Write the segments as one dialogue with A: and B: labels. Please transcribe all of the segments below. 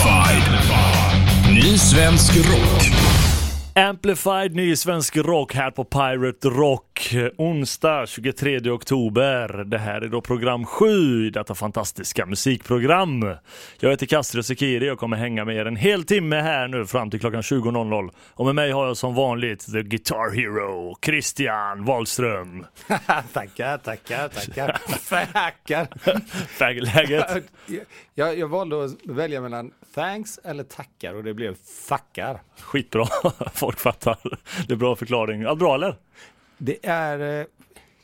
A: Amplified. Ny svensk rock.
B: Amplified ny svensk rock här på Pirate Rock onsdag 23 oktober. Det här är då program 7 i detta fantastiska musikprogram. Jag heter Castro Sekiri och kommer hänga med er en hel timme här nu fram till klockan 20.00. Och med mig har jag som vanligt The Guitar Hero, Christian Wahlström.
C: tackar, tackar, tackar. Tackar.
B: Läget?
C: jag, jag valde att välja mellan thanks eller tackar och det blev tackar.
B: Skitbra, folk fattar. Det är bra förklaring. Allt bra eller?
C: Det är eh,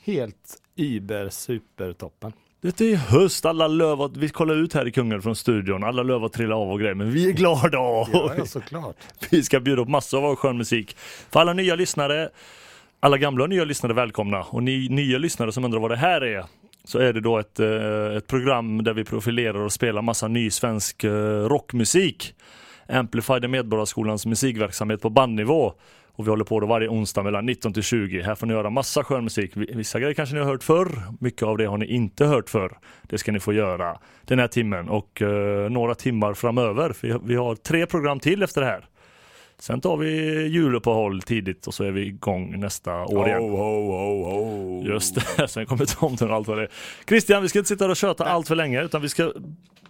C: helt über super toppen.
B: Det är höst, alla löv att, vi kollar ut här i Kungälv från studion, alla löv att trilla av och grejer, men vi är glada!
C: Ja, ja, såklart.
B: vi ska bjuda upp massor av skön musik. För alla nya lyssnare, alla gamla och nya lyssnare välkomna och ni nya lyssnare som undrar vad det här är, så är det då ett, eh, ett program där vi profilerar och spelar massa ny svensk eh, rockmusik. Amplified är Medborgarskolans musikverksamhet på bandnivå. Och vi håller på då varje onsdag mellan 19 till 20. Här får ni göra massa skön musik. Vissa grejer kanske ni har hört förr. Mycket av det har ni inte hört förr. Det ska ni få göra den här timmen och uh, några timmar framöver. För vi har tre program till efter det här. Sen tar vi juluppehåll tidigt och så är vi igång nästa år igen.
C: Ho, ho, ho.
B: Just det, sen kommer tomten och allt vad det är. Christian, vi ska inte sitta och köta allt för länge utan vi ska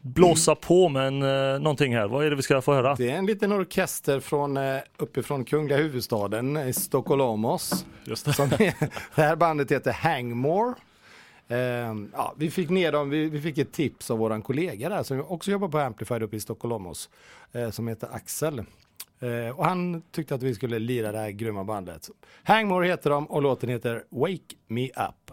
B: blåsa mm. på med en, uh, någonting här. Vad är det vi ska få höra?
C: Det är en liten orkester från uh, uppifrån kungliga huvudstaden i Stockholmos. Just det. Som är, det här bandet heter Hangmore. Uh, ja, vi fick ner dem, vi, vi, fick ett tips av våran kollega där som också jobbar på Amplified uppe i Stockholmos. Uh, som heter Axel. Uh, och han tyckte att vi skulle lira det här grymma bandet. Hangmore heter de och låten heter Wake Me Up.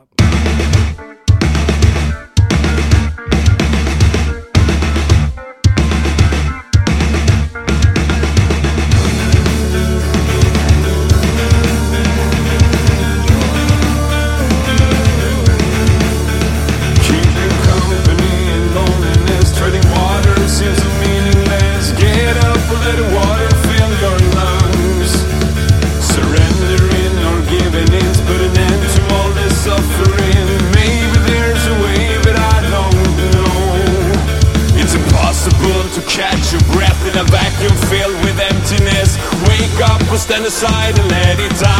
C: Stand aside and let it die.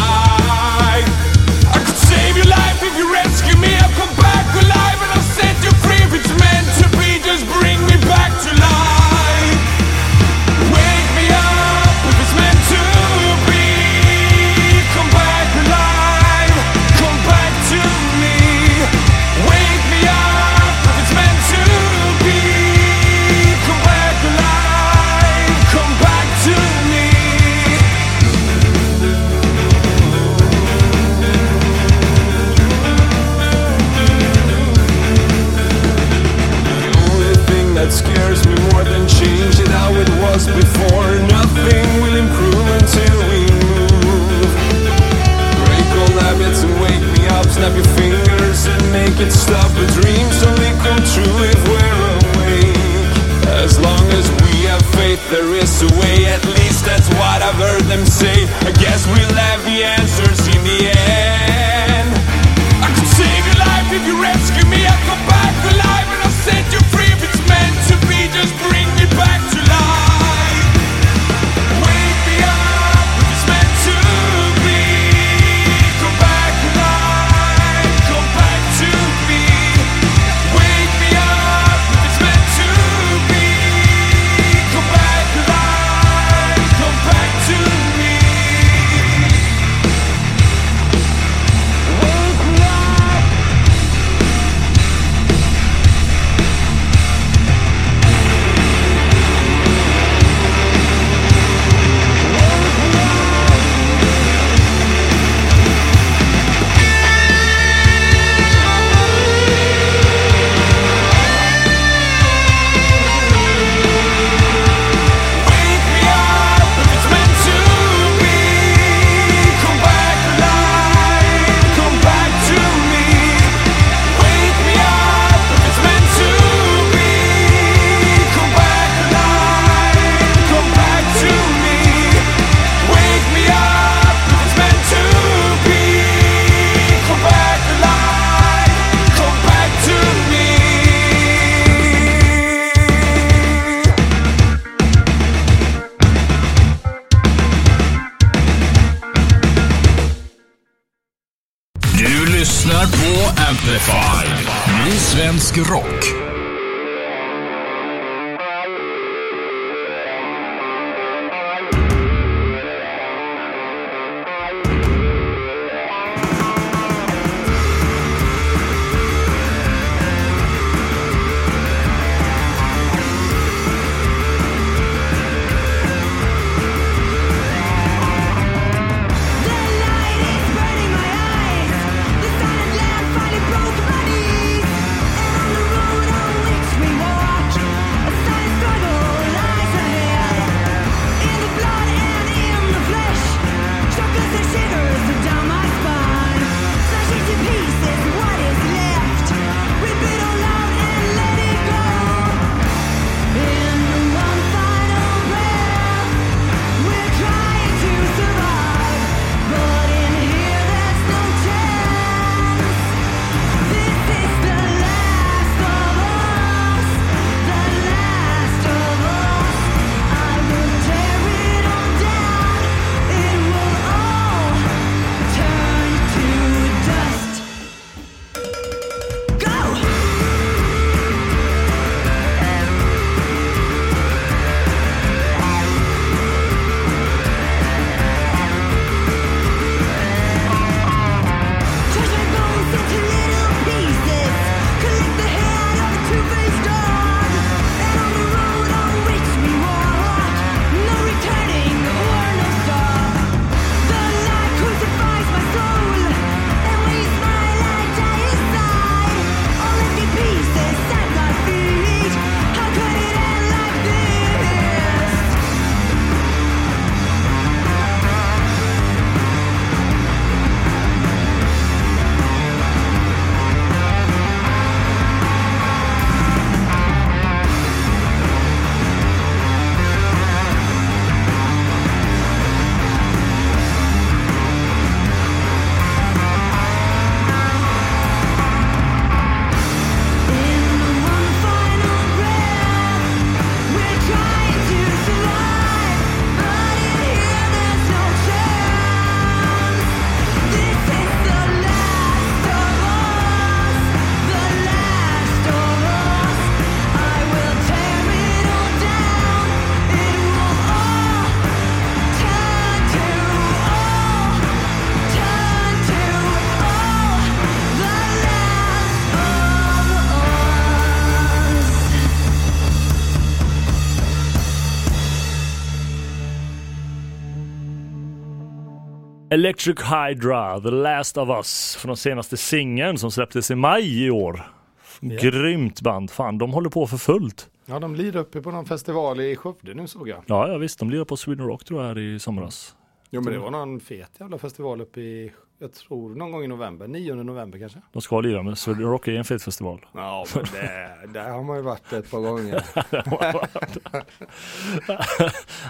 B: Electric Hydra, The Last of Us, från senaste singeln som släpptes i maj i år.
D: Ja.
B: Grymt band, fan de håller på för fullt.
D: Ja, de lirar uppe på någon festival i Skövde nu såg jag.
B: Ja, ja visst, de lirar på Sweden Rock tror jag här i somras.
D: Jo, men det var någon fet jävla festival uppe i, jag tror någon gång i november, 9 november kanske.
B: De ska lira, men Sweden Rock är en fet festival.
D: Ja, men det, där har man ju varit ett par gånger.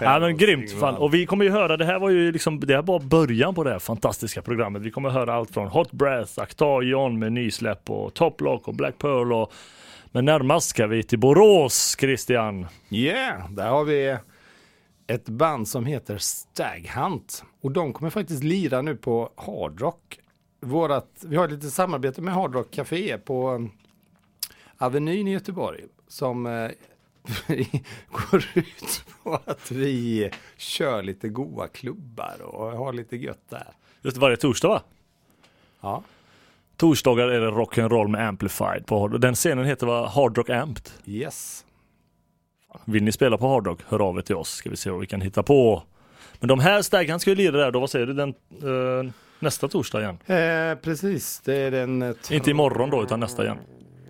B: ja men grymt fan. Och vi kommer ju höra, det här var ju liksom, det här var början på det här fantastiska programmet. Vi kommer höra allt från Hot Breath, Actaion med nysläpp och Top Lock och Black Pearl och men närmast ska vi till Borås, Christian.
D: Yeah, där har vi ett band som heter Stag Hunt. Och de kommer faktiskt lira nu på Hard Rock. Vårat, vi har lite samarbete med Hard Rock Café på um, Avenyn i Göteborg. Som eh, går ut på att vi kör lite goa klubbar och har lite gött där.
B: Just varje torsdag va?
D: Ja,
B: Torsdagar är det rock'n'roll med Amplified på Hard Den scenen heter va Hard Rock Amped.
D: yes.
B: Vill ni spela på Hard Rock, hör av er till oss ska vi se vad vi kan hitta på. Men de här Staggan ska ju lira där då, vad säger du, den, eh, nästa torsdag igen?
D: Eh, precis, det är den... eh,
B: Inte imorgon då, utan nästa igen.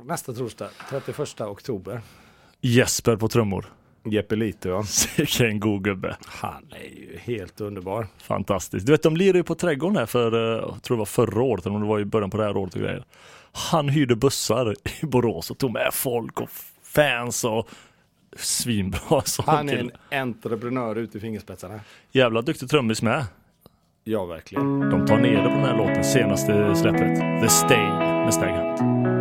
D: Nästa torsdag, 31 oktober.
B: Jesper på trummor.
D: Jeppe Lito, ja.
B: Vilken god gubbe.
D: Han är ju helt underbar.
B: Fantastiskt. Du vet, de lirade ju på Trädgården här för, eh, jag tror det var förra året, eller om det var i början på det här året och grejer. Han hyrde bussar i Borås och tog med folk och fans och svinbra sång
D: Han är en entreprenör ut i fingerspetsarna.
B: Jävla duktig trummis med.
D: Ja, verkligen.
B: De tar ner det på den här låten, senaste släppet. The Stain med Stag Hunt.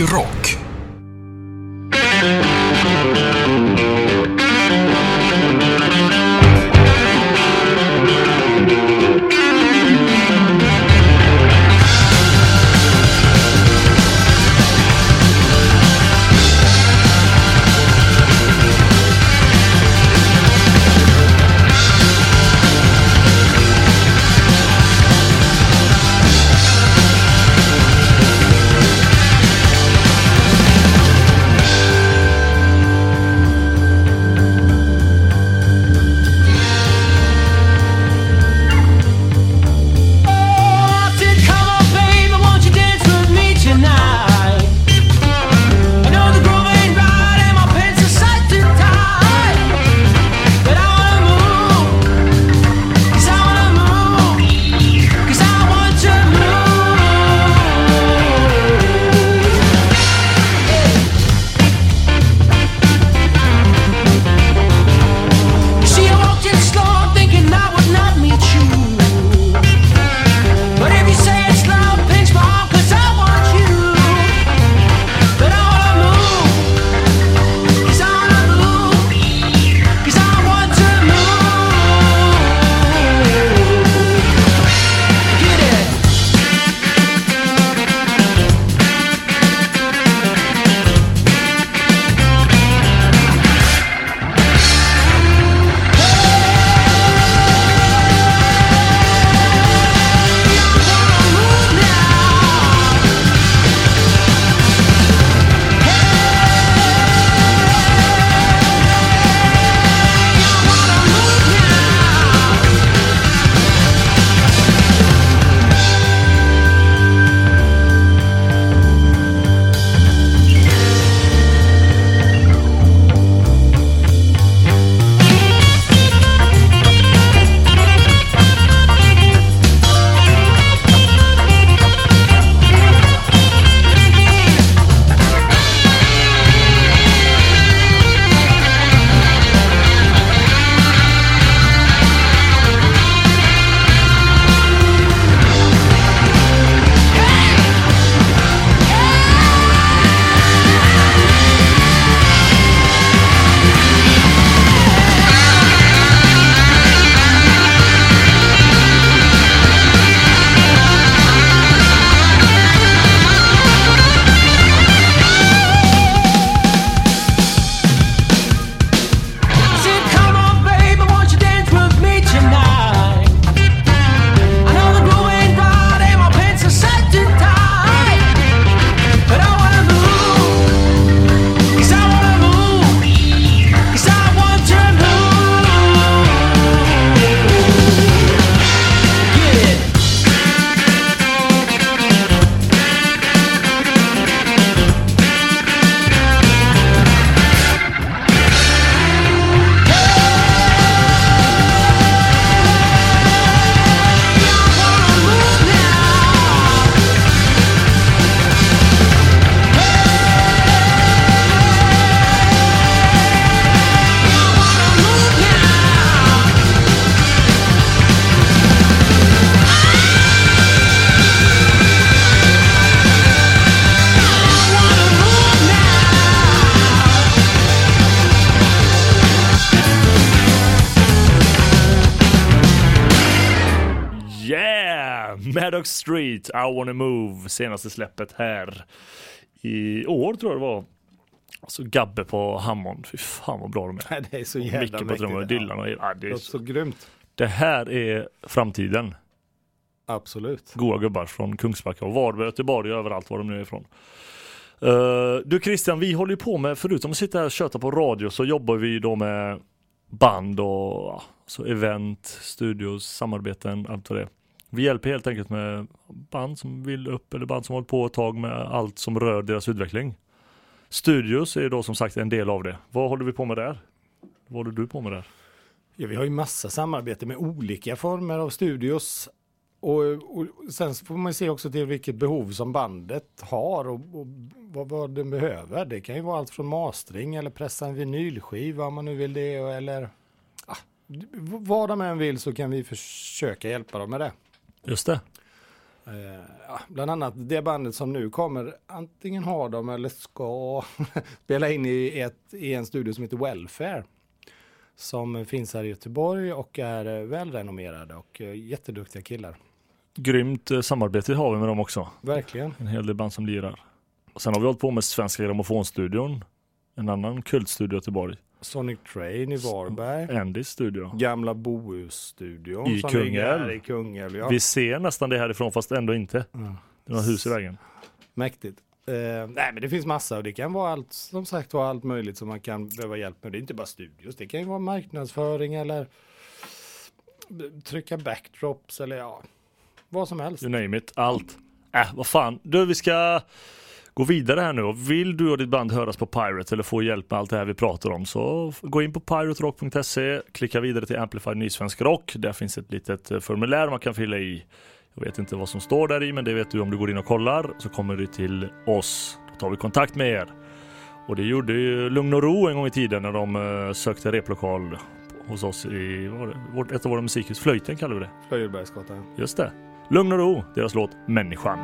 E: Svensk rock.
B: Maddox Street, I wanna move, senaste släppet här i år tror jag det var. Alltså Gabbe på Hammond, fy fan vad bra de är.
D: Det är så jävla
B: Micke på trummor, Dylan och ja, det, är så,
D: så grymt.
B: det här är framtiden.
D: Absolut.
B: Goa gubbar från Kungsbacka och Varberg, Göteborg och överallt var de nu är ifrån. Eh, du Christian, vi håller ju på med, förutom att sitta här och köta på radio så jobbar vi då med band och ja, så event, studios, samarbeten, allt vad det är. Vi hjälper helt enkelt med band som vill upp eller band som hållit på ett tag med allt som rör deras utveckling. Studios är då som sagt en del av det. Vad håller vi på med där? Vad håller du på med där?
D: Ja, vi har ju massa samarbete med olika former av studios. Och, och sen får man se också till vilket behov som bandet har och, och vad, vad den behöver. Det kan ju vara allt från mastering eller pressa en vinylskiva om man nu vill det eller ah, vad de än vill så kan vi försöka hjälpa dem med det.
B: Just det.
D: Eh, ja, bland annat det bandet som nu kommer, antingen har de eller ska spela in i, ett, i en studio som heter Welfare. Som finns här i Göteborg och är eh, välrenommerade och eh, jätteduktiga killar.
B: Grymt samarbete har vi med dem också.
D: Verkligen.
B: En hel del band som lirar. Och sen har vi hållit på med Svenska Grammofonstudion. En annan kultstudio i Göteborg.
D: Sonic Train i Varberg.
B: Andys studio.
D: Gamla Bohus-studion.
B: I Kungälv.
D: I Kungälv ja.
B: Vi ser nästan det härifrån fast ändå inte.
D: Ja.
B: Det några hus i vägen.
D: Mäktigt. Eh, nej men det finns massa och det kan vara allt som sagt vara allt möjligt som man kan behöva hjälp med. Det är inte bara studios, det kan ju vara marknadsföring eller trycka backdrops eller ja, vad som helst.
B: You name it. Allt. Äh, vad fan. Du, vi ska gå vidare här nu. Och Vill du och ditt band höras på Pirate eller få hjälp med allt det här vi pratar om så gå in på piraterock.se, klicka vidare till Amplified Nysvensk Rock. Där finns ett litet eh, formulär man kan fylla i. Jag vet inte vad som står där i, men det vet du om du går in och kollar så kommer du till oss. Då tar vi kontakt med er. Och det gjorde ju Lugn och Ro en gång i tiden när de eh, sökte replokal hos oss i vårt, ett av våra musikhus. Flöjten kallar vi det.
D: Flöjelbergsgatan.
B: Just det. Lugn och ro, deras låt Människan.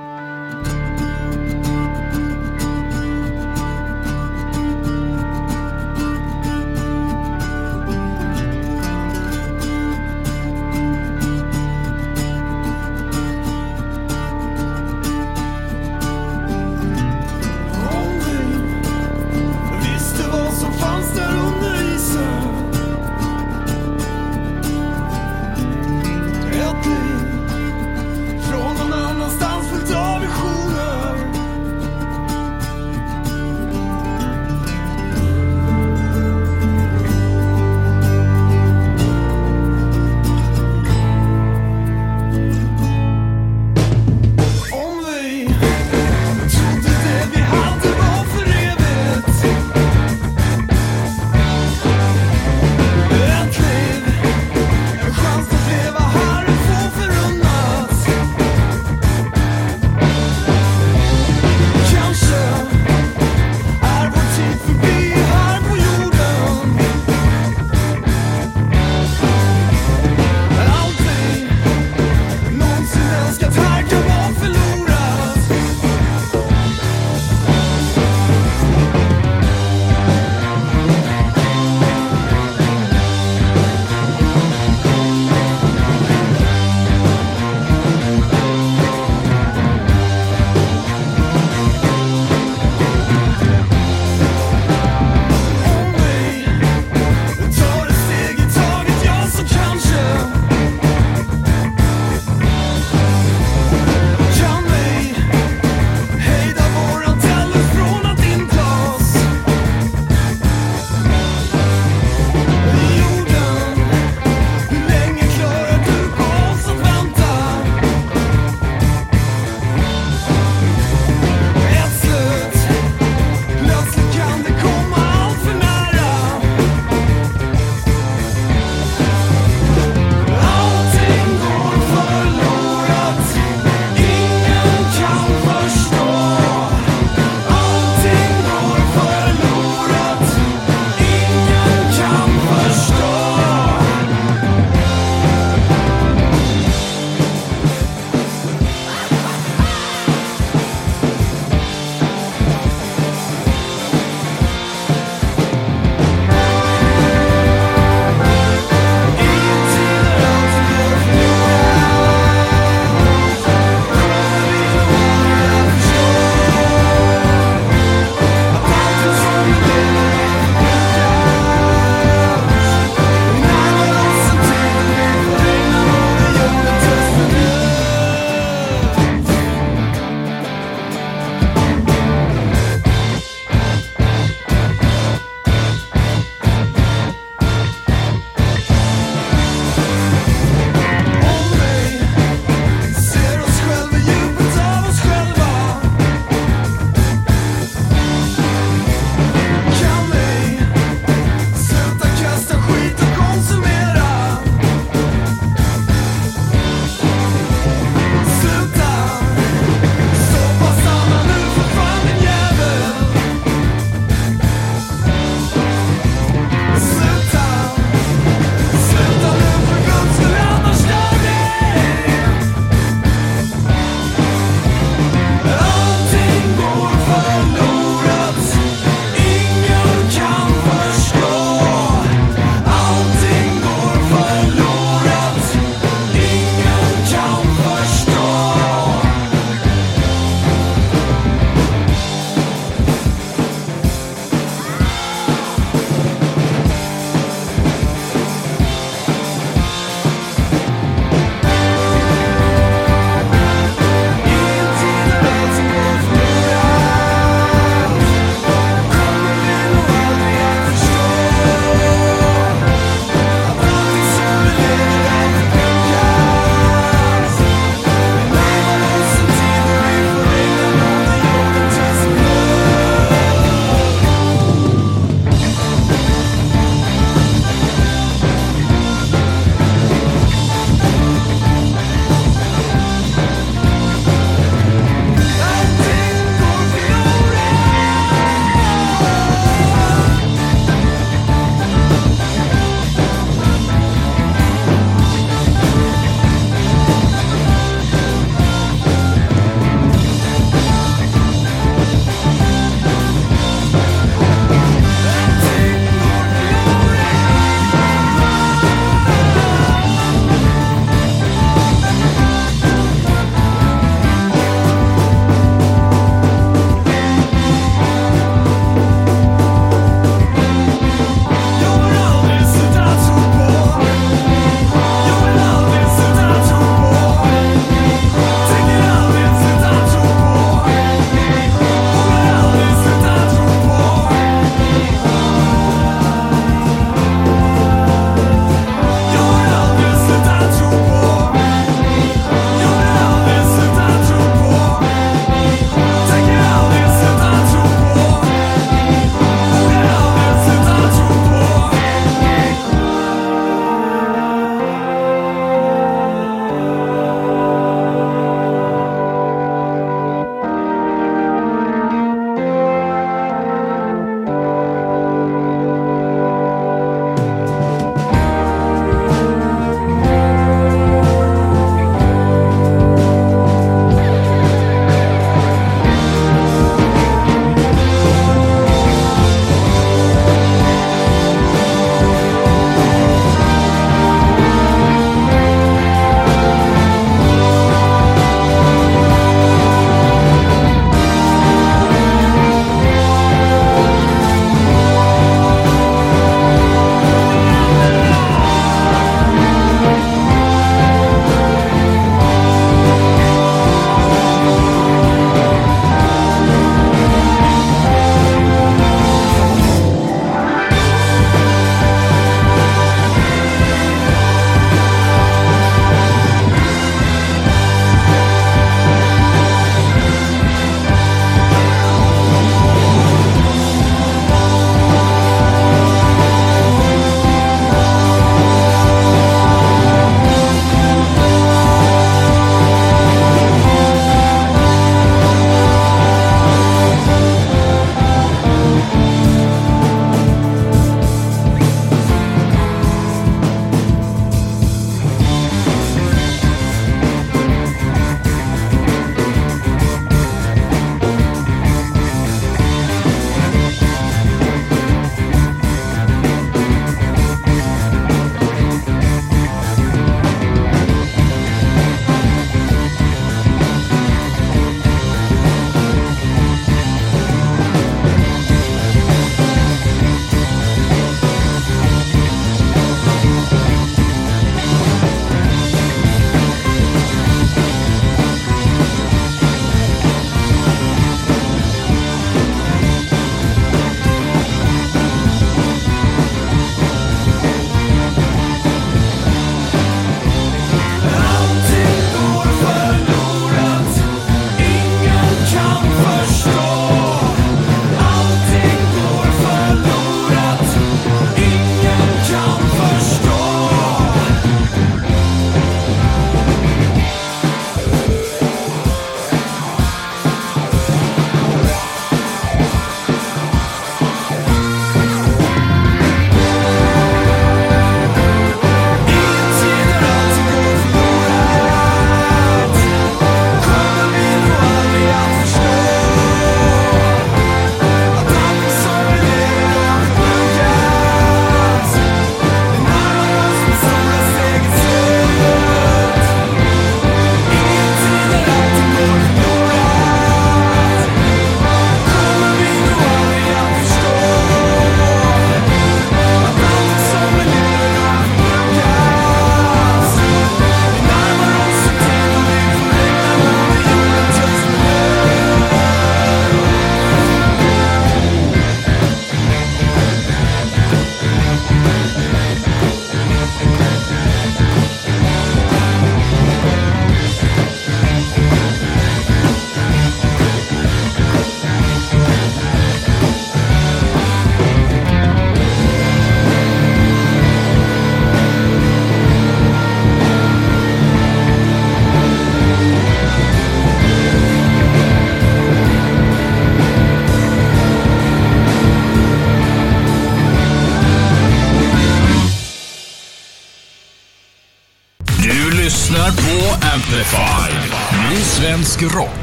F: Svensk rock.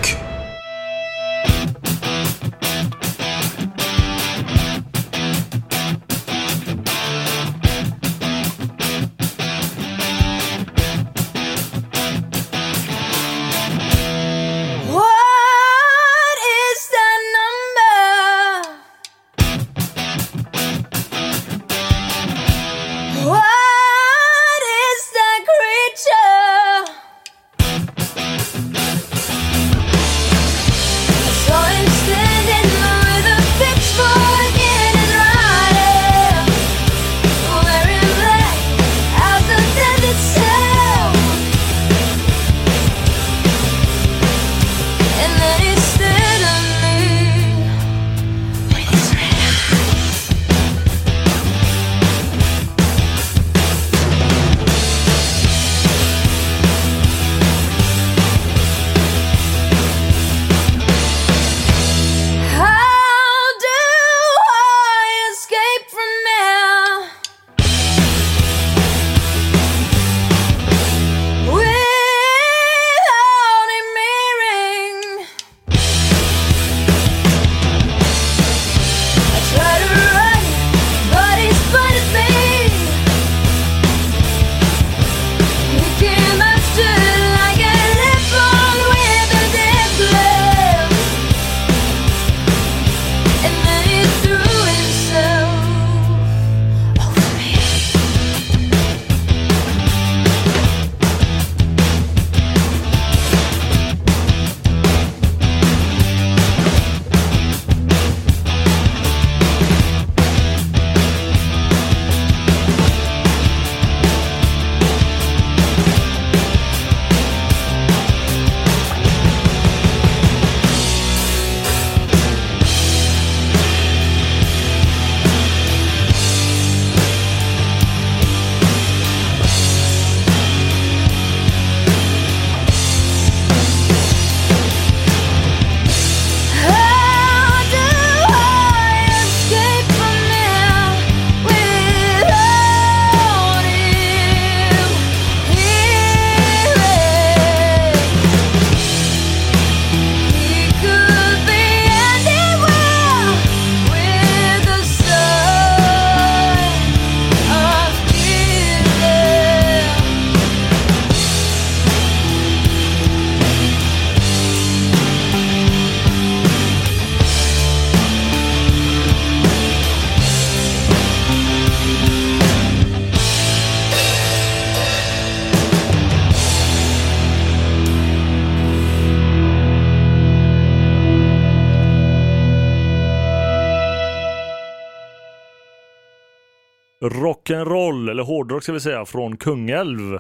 B: Rock'n'roll, eller hårdrock ska vi säga, från Kungälv.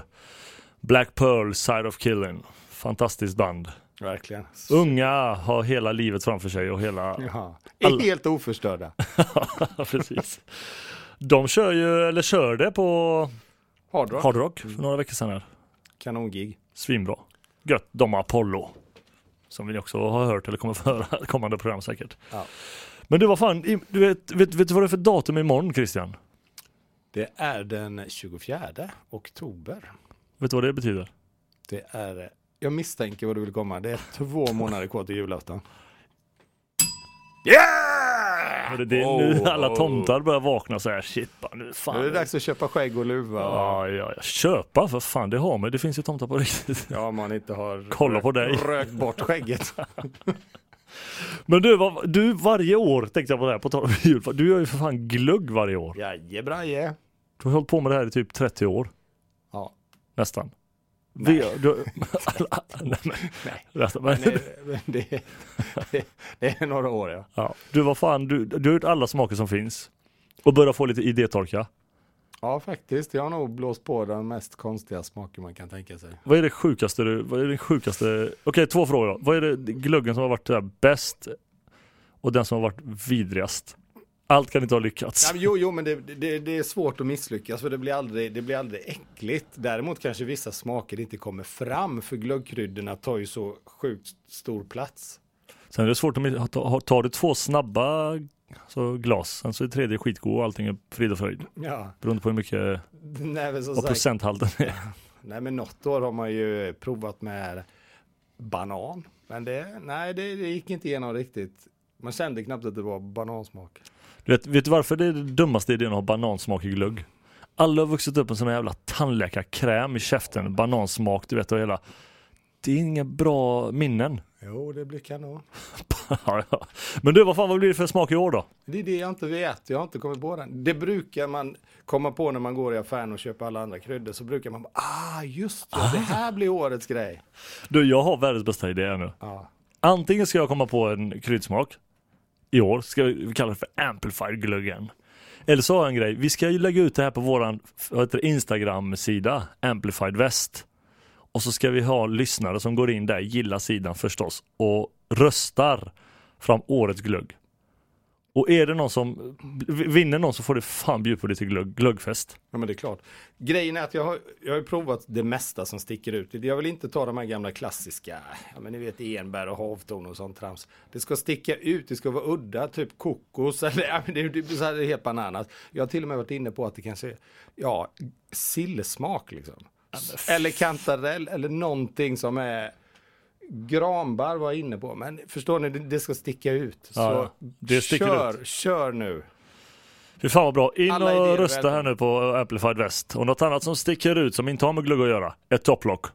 B: Black Pearl, Side of Killing. Fantastiskt band.
D: Verkligen.
B: Unga har hela livet framför sig och hela...
D: Ja.
B: Alla-
D: Helt oförstörda.
B: Precis. De kör ju, eller körde på
D: Hardrock.
B: Hard Rock för några veckor sedan här.
D: Kanongig.
B: Svinbra. Gött. De har Apollo. Som vi också har hört eller kommer få höra kommande program säkert.
D: Ja.
B: Men du, vad fan, du vet, vet, vet du vad det är för datum imorgon Christian?
D: Det är den 24 oktober.
B: Vet du vad det betyder?
D: Det är, jag misstänker vad du vill komma. Det är två månader kvar till julafton. Yeah!
B: Det, det, nu alla tomtar börjar vakna så här, shit nu fan.
D: Nu är det dags att köpa skägg och luva.
B: Ja, ja, ja. Köpa för fan, det har man. Det finns ju tomtar på riktigt.
D: Ja, man inte har
B: Kolla på dig.
D: rökt bort skägget.
B: Men du, vad, du varje år tänkte jag på det här, på tal om jul. Du gör ju för fan glugg varje år.
D: Jajebraje.
B: Du har hållit på med det här i typ 30 år.
D: Ja.
B: Nästan.
D: Nej.
B: Vi, du, nej, men,
D: Nej.
B: nästan,
D: Men
B: men,
D: det, det, det, det är några år ja.
B: ja. Du, vad fan, du, du har gjort alla smaker som finns. Och börjar få lite idétorka.
D: Ja, faktiskt. Jag har nog blåst på de mest konstiga smaker man kan tänka sig.
B: Vad är det sjukaste du, vad är det sjukaste, okej två frågor då. Vad är det gluggen som har varit bäst och den som har varit vidrigast? Allt kan inte ha lyckats.
D: Ja, jo, jo, men det, det, det är svårt att misslyckas för det blir, aldrig, det blir aldrig äckligt. Däremot kanske vissa smaker inte kommer fram för glöggkryddorna tar ju så sjukt stor plats.
B: Sen är det svårt att ta, tar du två snabba så glas, sen så är tredje skitgod och allting är frid och fröjd.
D: Ja,
B: Beroende på hur mycket,
D: nej
B: vad
D: sagt.
B: procenthalten är.
D: Nej men något år har man ju provat med banan. Men det, nej det, det gick inte igenom riktigt. Man kände knappt att det var banansmak.
B: Du vet, vet du varför det är den dummaste idén att ha banansmak i glögg? Alla har vuxit upp med sån här jävla tandläkarkräm i käften, banansmak, du vet och hela. Det är inga bra minnen.
D: Jo, det blir kanon.
B: Ja, ja. Men du, vad fan vad blir det för smak i år då?
D: Det är det jag inte vet. Jag har inte kommit på den. Det brukar man komma på när man går i affären och köper alla andra kryddor. Så brukar man bara, ah just det, det här blir årets grej.
B: Du, jag har världens bästa idé nu.
D: Ja.
B: Antingen ska jag komma på en kryddsmak i år, ska vi kalla det för amplified glöggen. Eller så har jag en grej, vi ska ju lägga ut det här på våran Instagram-sida, Amplified Väst. Och så ska vi ha lyssnare som går in där, gillar sidan förstås, och röstar fram årets glögg. Och är det någon som vinner någon så får du fan bjuda på lite glögg, glöggfest.
D: Ja men det är klart. Grejen är att jag har, jag har provat det mesta som sticker ut. Jag vill inte ta de här gamla klassiska, ja men ni vet enbär och havtorn och sånt trams. Det ska sticka ut, det ska vara udda, typ kokos eller ja, men det, det blir så här helt bananas. Jag har till och med varit inne på att det kanske är, ja, sillsmak liksom. Eller kantarell eller någonting som är Granbar var jag inne på, men förstår ni, det, ska sticka ut. Så
B: Ja, det sticker
D: kör, kör nu.
B: Fy fan vad bra. In
D: Alla
B: och rösta
D: välkomna.
B: här nu på Amplified Väst. Och något annat som sticker ut som inte har med glögg att göra, ett topplock.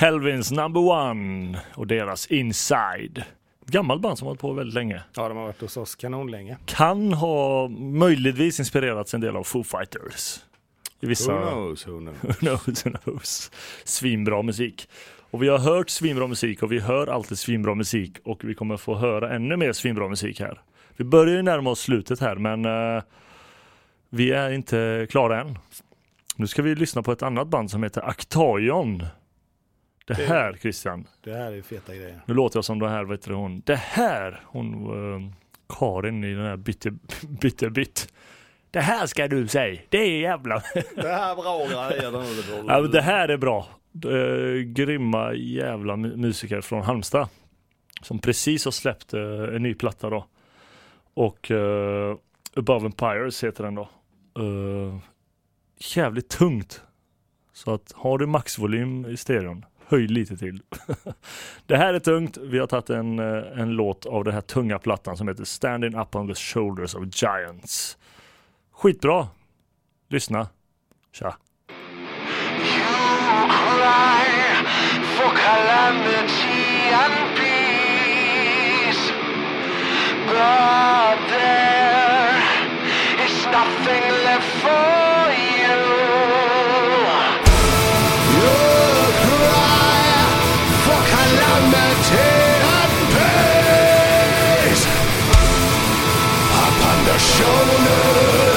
B: Kelvins number one och deras Inside. Gammalt band som har hållit på väldigt länge.
D: Ja, de har varit hos oss kanon länge.
B: Kan ha möjligtvis inspirerats en del av Foo Fighters. I vissa...
D: Who knows, who knows.
B: Who knows, who knows. Svinbra musik. Och vi har hört svinbra musik och vi hör alltid svinbra musik och vi kommer få höra ännu mer svinbra musik här. Vi börjar ju närma oss slutet här men eh, vi är inte klara än. Nu ska vi lyssna på ett annat band som heter Actaion. Det här Christian,
D: Det här är feta grejer.
B: nu låter jag som det här, vet du hon, det här, hon, eh, Karin i den här Bitte, Bitterbitt. Det här ska du säga, det är jävla
D: Det här bra grejer.
B: Ja, det här är bra. Uh, grymma jävla mu- musiker från Halmstad. Som precis har släppt eh, en ny platta då. Och uh, Above Empires heter den då. Uh, jävligt tungt. Så att har du maxvolym i stereon, höj lite till. det här är tungt. Vi har tagit en, eh, en låt av den här tunga plattan som heter Standing Up On The Shoulders of Giants. Skitbra! Lyssna. Tja!
G: You
C: Oh, Stoner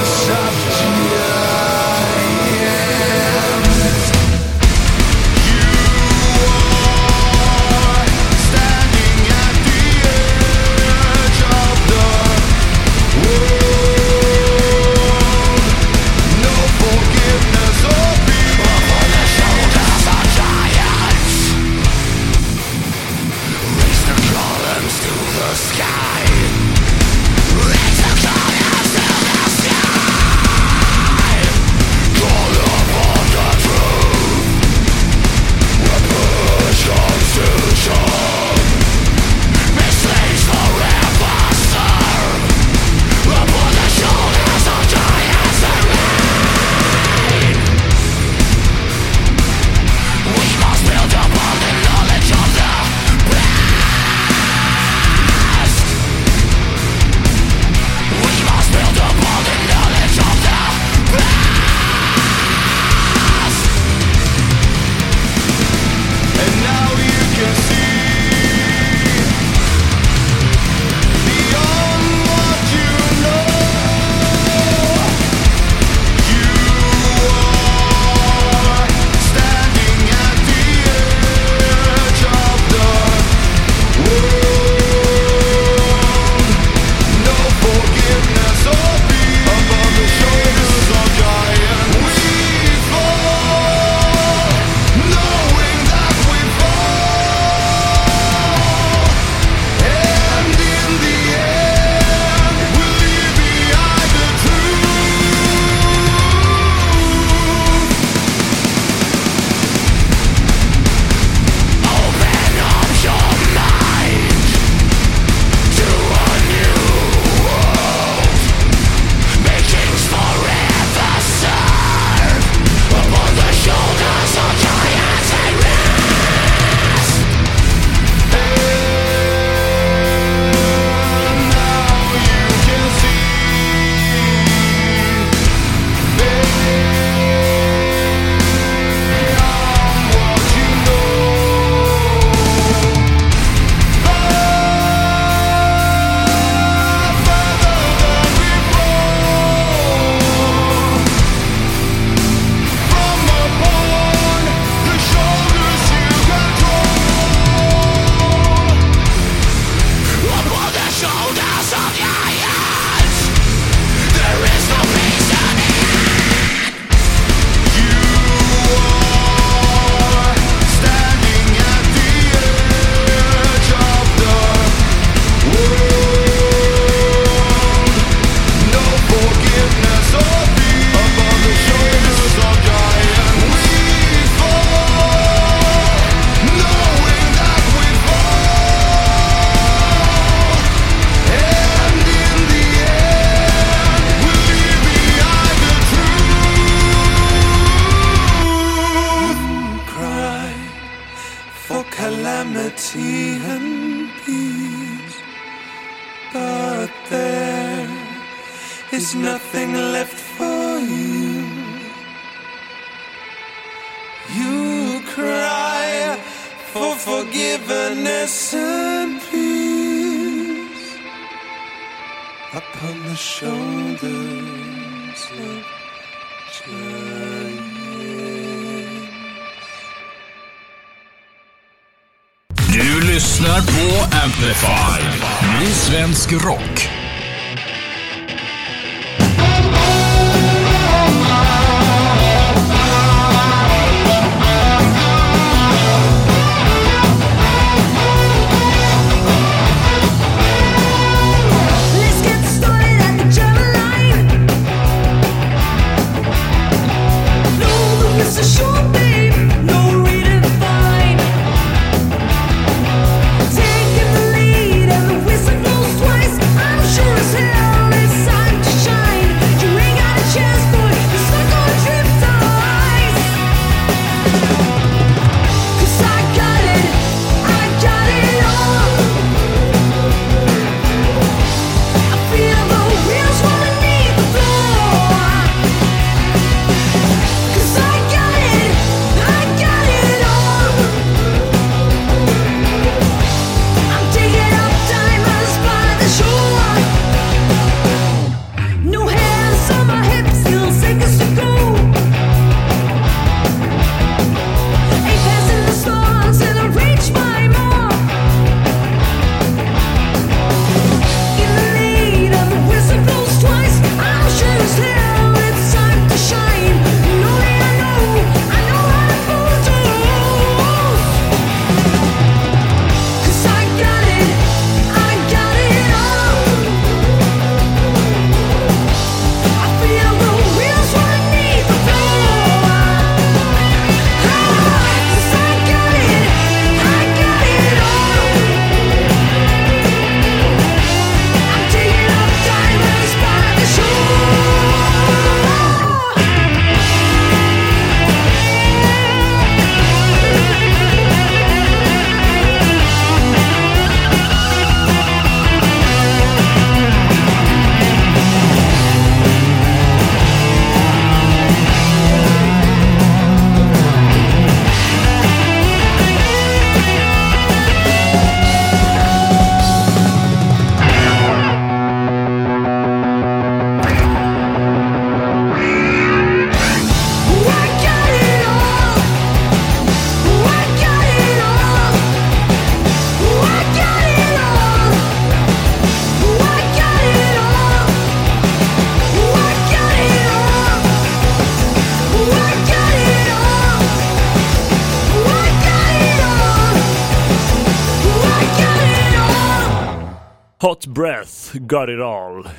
C: rock.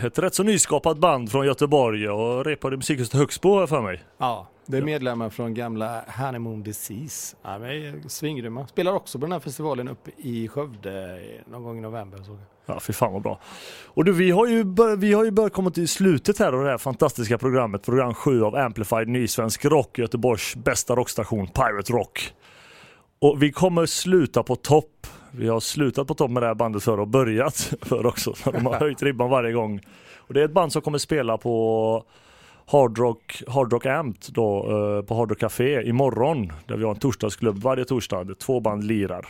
B: Ett rätt så nyskapat band från Göteborg och repade i Musikhuset Högsbo för mig.
D: Ja, det är medlemmar från gamla Honeymoon Disease. Ja, svingrymma. Spelar också på den här festivalen uppe i Skövde någon gång i november. Så.
B: Ja, fy fan vad bra. Och du, vi har ju, bör, vi har ju börjat komma till slutet här av det här fantastiska programmet. Program 7 av Amplified Nysvensk Rock, Göteborgs bästa rockstation, Pirate Rock. Och vi kommer sluta på topp. Vi har slutat på topp med det här bandet för och börjat för också. De har höjt ribban varje gång. Och det är ett band som kommer spela på Hard Rock, Hard Rock Amt då, eh, på Hard Rock Café imorgon. Där vi har en torsdagsklubb varje torsdag. Två band lirar.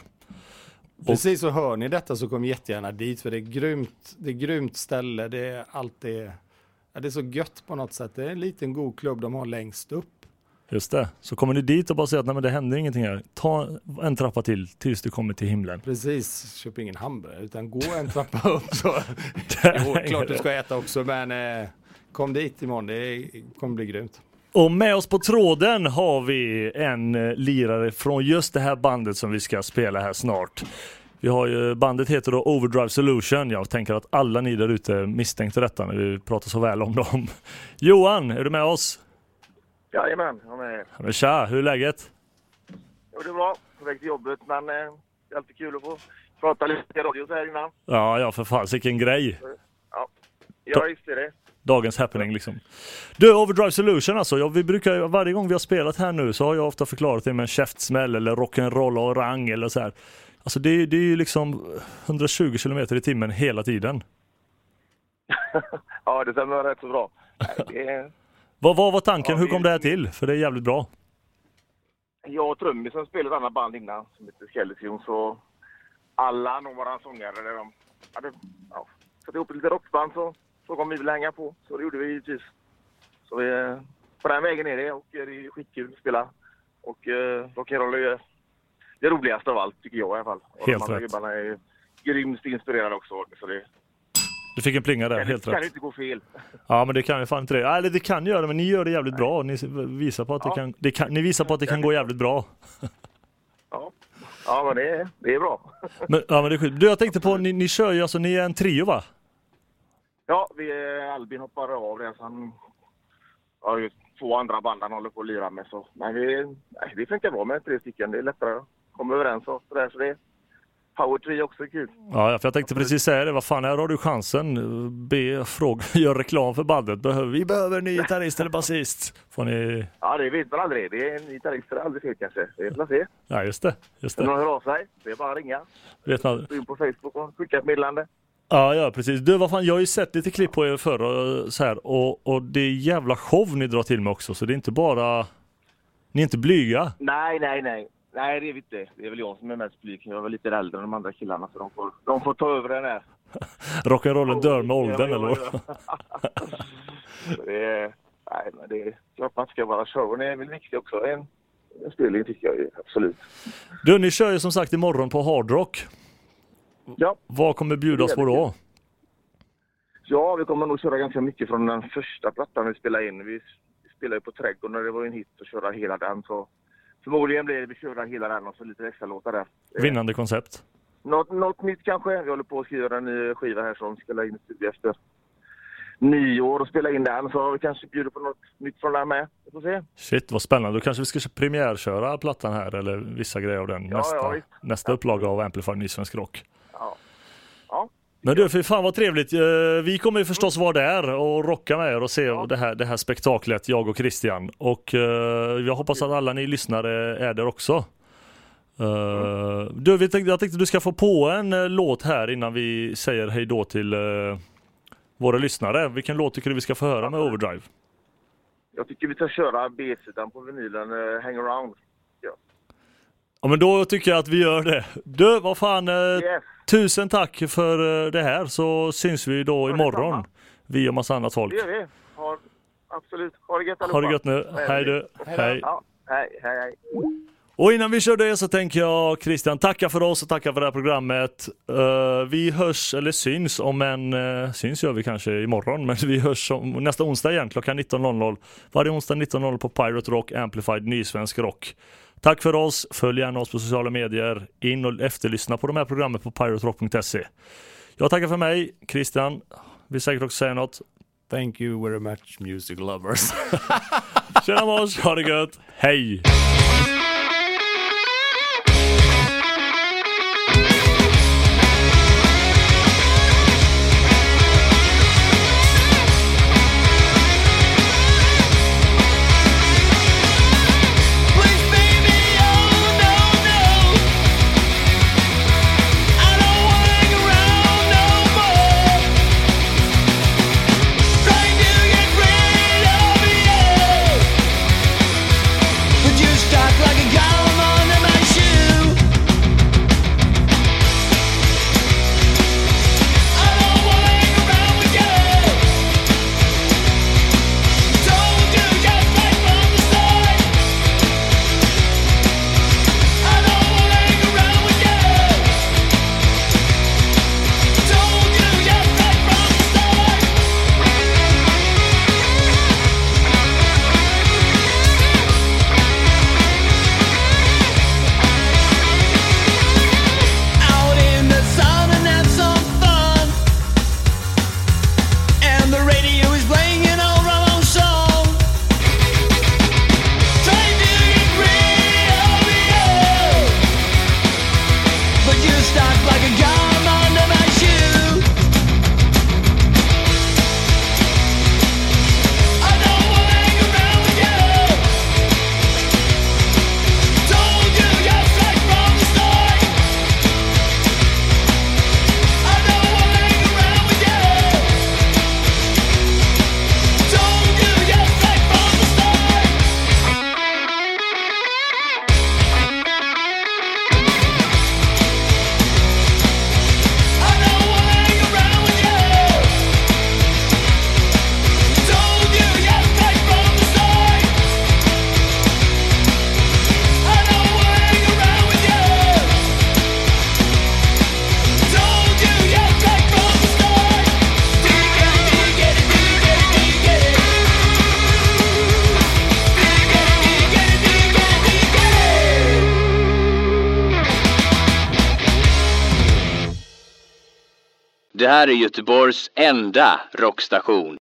D: Precis så hör ni detta så kom jättegärna dit för det är grymt, det är grymt ställe. Det är alltid, ja, det är så gött på något sätt. Det är en liten god klubb de har längst upp.
B: Just det. Så kommer ni dit och bara säger att nej men det händer ingenting här. Ta en trappa till tills du kommer till himlen.
D: Precis, köp ingen hamburgare utan gå en trappa upp. Så. Jo, klart du ska äta också men eh, kom dit imorgon, det kommer bli grymt.
B: Och med oss på tråden har vi en eh, lirare från just det här bandet som vi ska spela här snart. Vi har ju, bandet heter då Overdrive Solution. Jag tänker att alla ni där ute misstänkte detta när vi pratar så väl om dem. Johan, är du med oss?
H: Jajamän, han är
B: Ja, Men tja, hur är läget?
H: Jo, det är bra. På väg till jobbet, men eh, det är alltid kul att få prata lite i radio så här innan.
B: Ja, ja för fan, vilken grej.
H: Ja, just det. det.
B: Dagens happening liksom. Du, Overdrive Solution alltså. Ja, vi brukar, varje gång vi har spelat här nu så har jag ofta förklarat det med en käftsmäll eller rock'n'roll och rang eller så här. Alltså det, är- det är ju liksom 120 kilometer i timmen hela tiden.
H: Ja, det stämmer rätt så bra. Det är,
B: Vad, vad var tanken?
H: Ja,
B: Hur kom det här till? För det är jävligt bra.
H: jag och trummisen spelade ett annat band innan som heter Skeleton, så alla några sångare där de hade ja, satt ihop ett litet rockband så frågade om vi ville hänga på. Så det gjorde vi givetvis. Så vi, eh, på den vägen är det och det är skitkul att spela. Och eh, rock'n'roll är det roligaste av allt tycker jag i alla fall. Och
B: Helt
H: de andra
B: rätt.
H: gubbarna är grymt inspirerade också. Så det
B: Du fick en plinga där,
H: kan,
B: helt
H: kan ju
B: rätt.
H: inte gå fel.
B: Ja men det kan ju fan inte det. Eller det kan göra men ni gör det jävligt bra. Ni visar på att det
H: Ja.
B: kan, det kan, ni visar på att det kan gå jävligt bra.
H: Ja, ja men det, är- det är bra.
B: Men, ja men det är skit. Du jag tänkte på, ni, ni kör ju alltså, ni är en trio va?
H: Ja, vi, Albin hoppar av det. Så han har ju två andra band han håller på att lira med. Så, men vi, nej, det funkar bra med tre stycken. Det är lättare att komma överens och sådär. Så det power trio också kul.
B: Ja, för jag tänkte precis säga det. Vad fan, här har du chansen. Be, fråga, gör reklam för bandet. Behöver, vi behöver en ny gitarrist eller basist. Får ni...
H: Ja, det vet man aldrig. Det är en gitarrist, är aldrig fel kanske. Det får man se.
B: Ja, just det. Just det.
H: någon hör av sig, det är bara att ringa.
B: Vet man.
H: Gå in på Facebook och skicka ett meddelande.
B: Ja, ja, precis. Du, vad fan, jag har ju sett lite klipp på er förr och så här. Och, och det är jävla show ni drar till med också. Så det är inte bara... Ni är inte blyga.
H: Nej, nej, nej. Nej, det är vi inte. Det är väl jag som är mest blyg. Jag är väl lite äldre än de andra killarna så de får, de får ta över den här.
B: Rock'n'rollen dör med åldern eller vad?
H: ja. det är, nej, men det är klart man ska vara showen är väl viktig också. En, en spelning tycker jag ju absolut.
B: Du, ni kör ju som sagt imorgon på Hard Rock.
H: Ja,
B: Vad kommer bjudas på då?
H: ja, vi kommer nog köra ganska mycket från den första plattan vi spelade in. Vi spelade ju på Trädgården och det var ju en hit att köra hela den. Så förmodligen blir det vi köra hela den och så lite extra låtar där. Eh,
B: Vinnande koncept.
H: Något, något nytt kanske. Vi håller på att skriva en ny skiva här som ska lägga in i efter nyår och spela in den. Så vi kanske bjuder på något nytt från den med. Vi får se.
B: Shit vad spännande. Då kanske vi ska premiärköra plattan här eller vissa grejer av den
H: Ja,
B: nästa,
H: ja,
B: nästa upplaga av Amplify Nysvensk Rock.
H: Ja. Ja.
B: Men du, för fan vad trevligt. Eh, Vi kommer ju förstås vara där och rocka med er och se det, här, det här spektaklet, jag och Christian. Och eh, jag hoppas att alla ni lyssnare är där också. Eh, Du, tänkte, jag tänkte du ska få på en låt här innan vi säger hej då till våra lyssnare. Vilken låt tycker du vi ska få höra med Overdrive?
H: Jag tycker vi ska köra B-sidan på vinylen, Hang Around.
B: Ja men då tycker jag att vi gör det. Du, vad fan,
H: Yes.
B: Tusen tack för eh, det här så syns vi då
H: Ja,
B: imorgon. Vi och massa annat folk.
H: Det gör vi. Har, absolut. Ha det gött
B: Ha det gött nu.
H: Hej.
B: Du. Hej.
H: Ja, hej, hej, hej.
B: Och innan vi kör det så tänker jag Christian tacka för oss och tacka för det här programmet. Eh, vi hörs, eller syns om en, uh, syns gör vi kanske imorgon, men vi hörs om, nästa onsdag igen klockan 19.00. Varje onsdag 19.00 på Pirate Rock Amplified Nysvensk Rock. Tack för oss. Följ gärna oss på sociala medier. In och efterlyssna på de här programmen på piratrock.se.
G: Jag tackar för mig. Christian vill säkert också säga något.
D: Thank you very much music lovers.
G: Tjena mors, ha det gött. Hej!
I: här är Göteborgs enda rockstation.